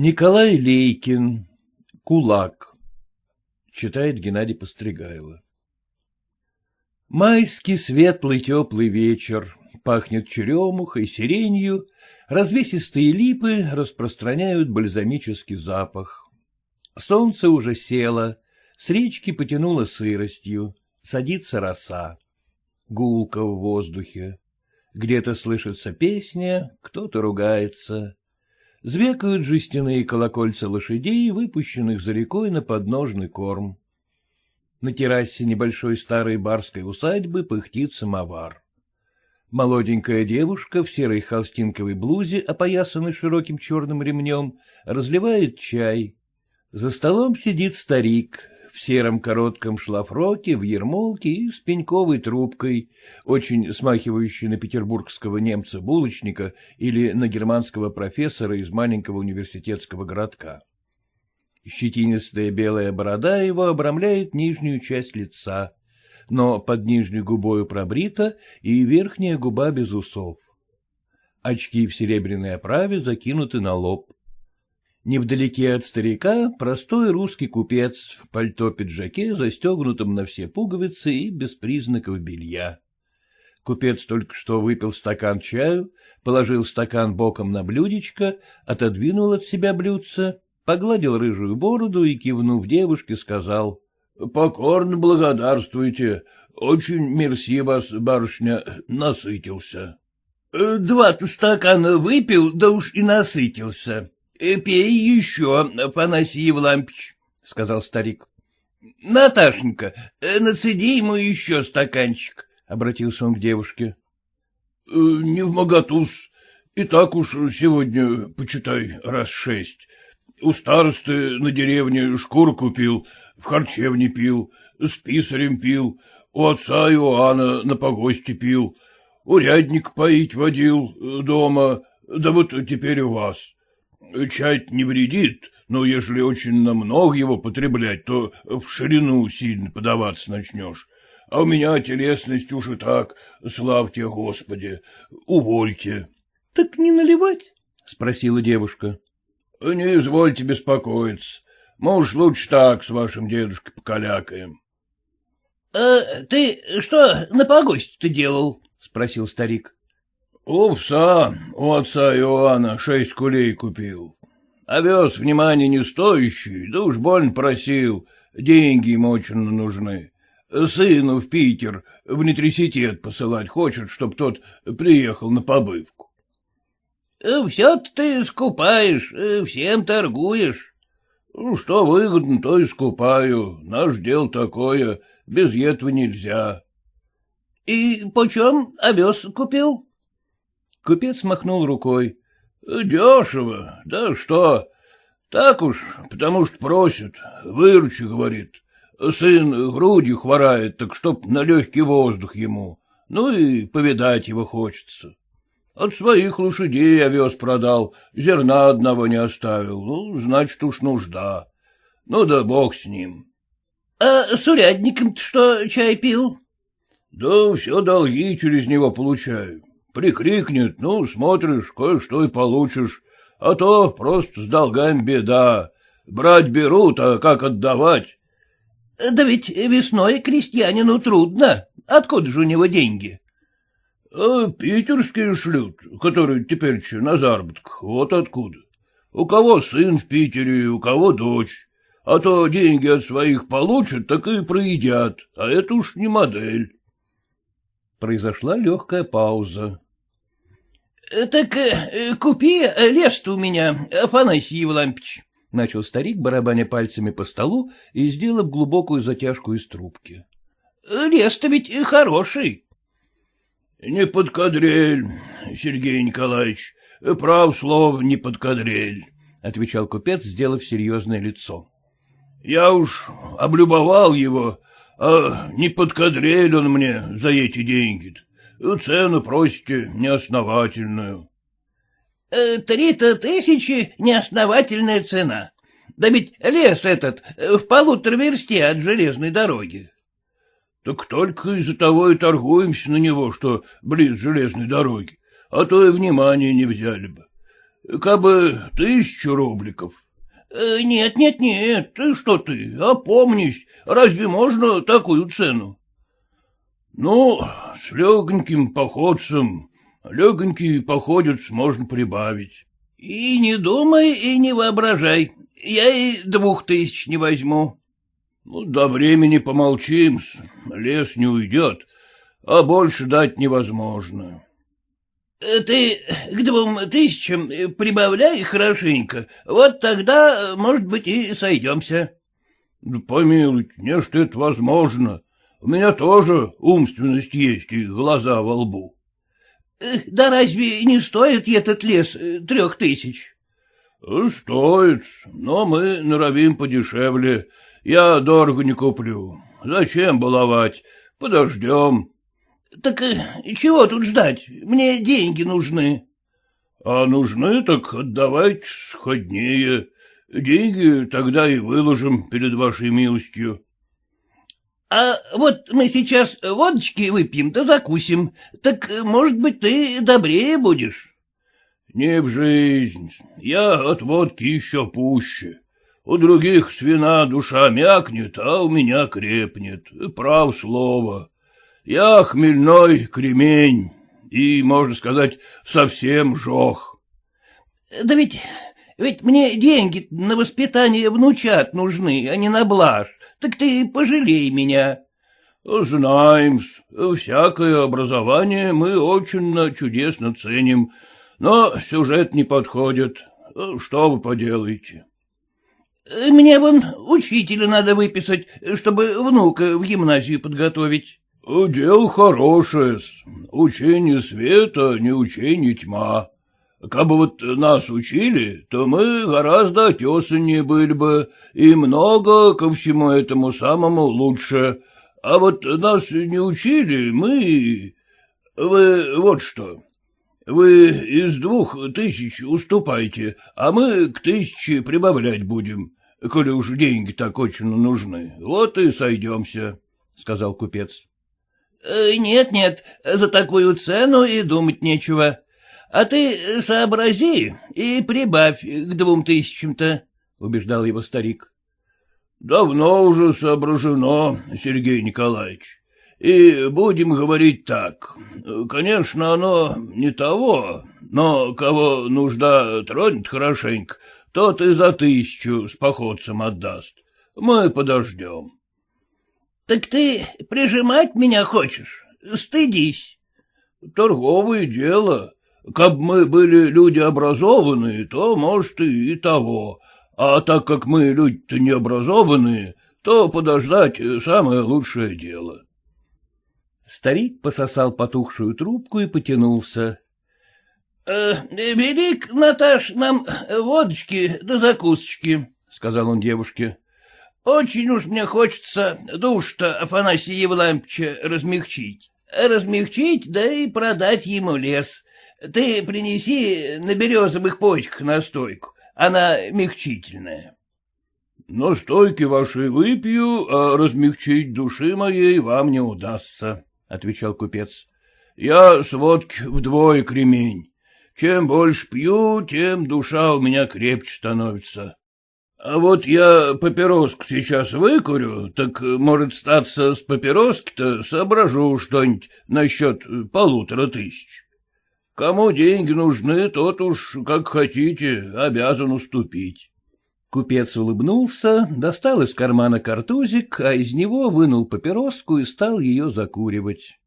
Николай Лейкин. Кулак. Читает Геннадий Постригайло. Майский светлый теплый вечер. Пахнет черемухой, сиренью. Развесистые липы распространяют бальзамический запах. Солнце уже село. С речки потянуло сыростью. Садится роса. Гулка в воздухе. Где-то слышится песня, кто-то ругается. Звякают жестяные колокольца лошадей, выпущенных за рекой на подножный корм. На террасе небольшой старой барской усадьбы пыхтит самовар. Молоденькая девушка в серой холстинковой блузе, опоясанной широким черным ремнем, разливает чай. За столом сидит старик, в сером коротком шлафроке, в ермолке и с пеньковой трубкой, очень смахивающей на петербургского немца-булочника или на германского профессора из маленького университетского городка. Щетинистая белая борода его обрамляет нижнюю часть лица, но под нижней губою пробрита и верхняя губа без усов. Очки в серебряной оправе закинуты на лоб. Невдалеке от старика простой русский купец в пальто-пиджаке, застегнутом на все пуговицы и без признаков белья. Купец только что выпил стакан чаю, положил стакан боком на блюдечко, отодвинул от себя блюдце, погладил рыжую бороду и, кивнув девушке, сказал. — Покорно благодарствуйте. Очень мерси вас, барышня, насытился. — Два-то стакана выпил, да уж и насытился, Пей еще, Афанасий Евлампич, — сказал старик. — Наташенька, э, нацеди ему еще стаканчик, — обратился он к девушке. «Э, — Не в моготус. И так уж сегодня, почитай, раз шесть. У старосты на деревне шкуру купил, в харчевне пил, с писарем пил, у отца Иоанна на погосте пил, урядник поить водил дома, да вот теперь у вас. Чай не вредит, но если очень намного его потреблять, то в ширину сильно подаваться начнешь. А у меня телесность уж и так, славьте Господи, увольте. — Так не наливать? — спросила девушка. — Не извольте беспокоиться. Мы уж лучше так с вашим дедушкой покалякаем. — А ты что на погость-то делал? — спросил старик. Овса у отца Иоанна шесть кулей купил. Овес внимания не стоящий, да уж больно просил, деньги ему очень нужны. Сыну в Питер в университет посылать хочет, чтоб тот приехал на побывку. — Все-то ты скупаешь, всем торгуешь. Ну, что выгодно, то и скупаю. Наш дело такое, без этого нельзя. — И почем овес купил? Купец махнул рукой. — Дешево, да что? Так уж, потому что просит, выручи, говорит. Сын грудью хворает, так чтоб на легкий воздух ему. Ну и повидать его хочется. От своих лошадей овес продал, зерна одного не оставил. Ну, значит, уж нужда. Ну да бог с ним. — А с урядником что чай пил? — Да все долги через него получаю. Прикрикнет, ну, смотришь, кое-что и получишь, а то просто с долгами беда. Брать берут, а как отдавать? — Да ведь весной крестьянину трудно. Откуда же у него деньги? А — Питерские шлют, которые теперь на заработках, вот откуда. У кого сын в Питере, у кого дочь. А то деньги от своих получат, так и проедят, а это уж не модель. Произошла легкая пауза. Э, — Так э, купи лес у меня, Афанасий Евлампич, — начал старик, барабаня пальцами по столу и сделав глубокую затяжку из трубки. — Лес-то ведь хороший. — Не под кадрель, Сергей Николаевич, прав слово не под кадрель, — отвечал купец, сделав серьезное лицо. — Я уж облюбовал его, а не под кадрель он мне за эти деньги-то. Цену просите неосновательную. Э, — Три-то тысячи — неосновательная цена. Да ведь лес этот в полутора версте от железной дороги. — Так только из-за того и торгуемся на него, что близ железной дороги, а то и внимания не взяли бы. Кабы тысячу рубликов. Э, — Нет, нет, нет, ты что ты, опомнись, разве можно такую цену? — Ну, с легоньким походцем, легонький походец можно прибавить. — И не думай, и не воображай, я и двух тысяч не возьму. — Ну, до времени помолчим, лес не уйдет, а больше дать невозможно. Э, — Ты к двум тысячам прибавляй хорошенько, вот тогда, может быть, и сойдемся. — Да помилуйте, не что это возможно. У меня тоже умственность есть и глаза во лбу. — Да разве не стоит этот лес э, трех тысяч? — Стоит, но мы норовим подешевле. Я дорого не куплю. Зачем баловать? Подождем. — Так э, чего тут ждать? Мне деньги нужны. — А нужны, так отдавайте сходнее. Деньги тогда и выложим перед вашей милостью. — А вот мы сейчас водочки выпьем да закусим. Так, может быть, ты добрее будешь? — Не в жизнь. Я от водки еще пуще. У других свина душа мякнет, а у меня крепнет. Прав слово. Я хмельной кремень и, можно сказать, совсем жох. — Да ведь, ведь мне деньги на воспитание внучат нужны, а не на блажь. Так ты пожалей меня. — Знаем, всякое образование мы очень чудесно ценим, но сюжет не подходит. Что вы поделаете? — Мне вон учителя надо выписать, чтобы внука в гимназию подготовить. — Дело хорошее. Учение света, не учение тьма. Кабы вот нас учили, то мы гораздо отесаннее были бы, и много ко всему этому самому лучше. А вот нас не учили, мы... Вы вот что. Вы из двух тысяч уступайте, а мы к тысяче прибавлять будем, коли уж деньги так очень нужны. Вот и сойдемся, — сказал купец. Э, нет, нет, за такую цену и думать нечего. А ты сообрази и прибавь к двум тысячам-то, — убеждал его старик. — Давно уже соображено, Сергей Николаевич. И будем говорить так. Конечно, оно не того, но кого нужда тронет хорошенько, тот и за тысячу с походцем отдаст. Мы подождем. Так ты прижимать меня хочешь? Стыдись. Торговое дело. Каб мы были люди образованные, то, может, и, и того. А так как мы люди-то необразованные, то подождать самое лучшее дело. Старик пососал потухшую трубку и потянулся. «Э, — Велик, Наташ, нам водочки да закусочки, — сказал он девушке. Очень уж мне хочется душ-то Афанасия Евлампича размягчить. Размягчить, да и продать ему лес. Ты принеси на березовых почках настойку, она мягчительная. — Настойки ваши выпью, а размягчить души моей вам не удастся, — отвечал купец. — Я с водки вдвое кремень. Чем больше пью, тем душа у меня крепче становится. А вот я папироску сейчас выкурю, так, может, статься с папироски-то соображу что-нибудь насчет полутора тысяч. Кому деньги нужны, тот уж, как хотите, обязан уступить. Купец улыбнулся, достал из кармана картузик, а из него вынул папироску и стал ее закуривать.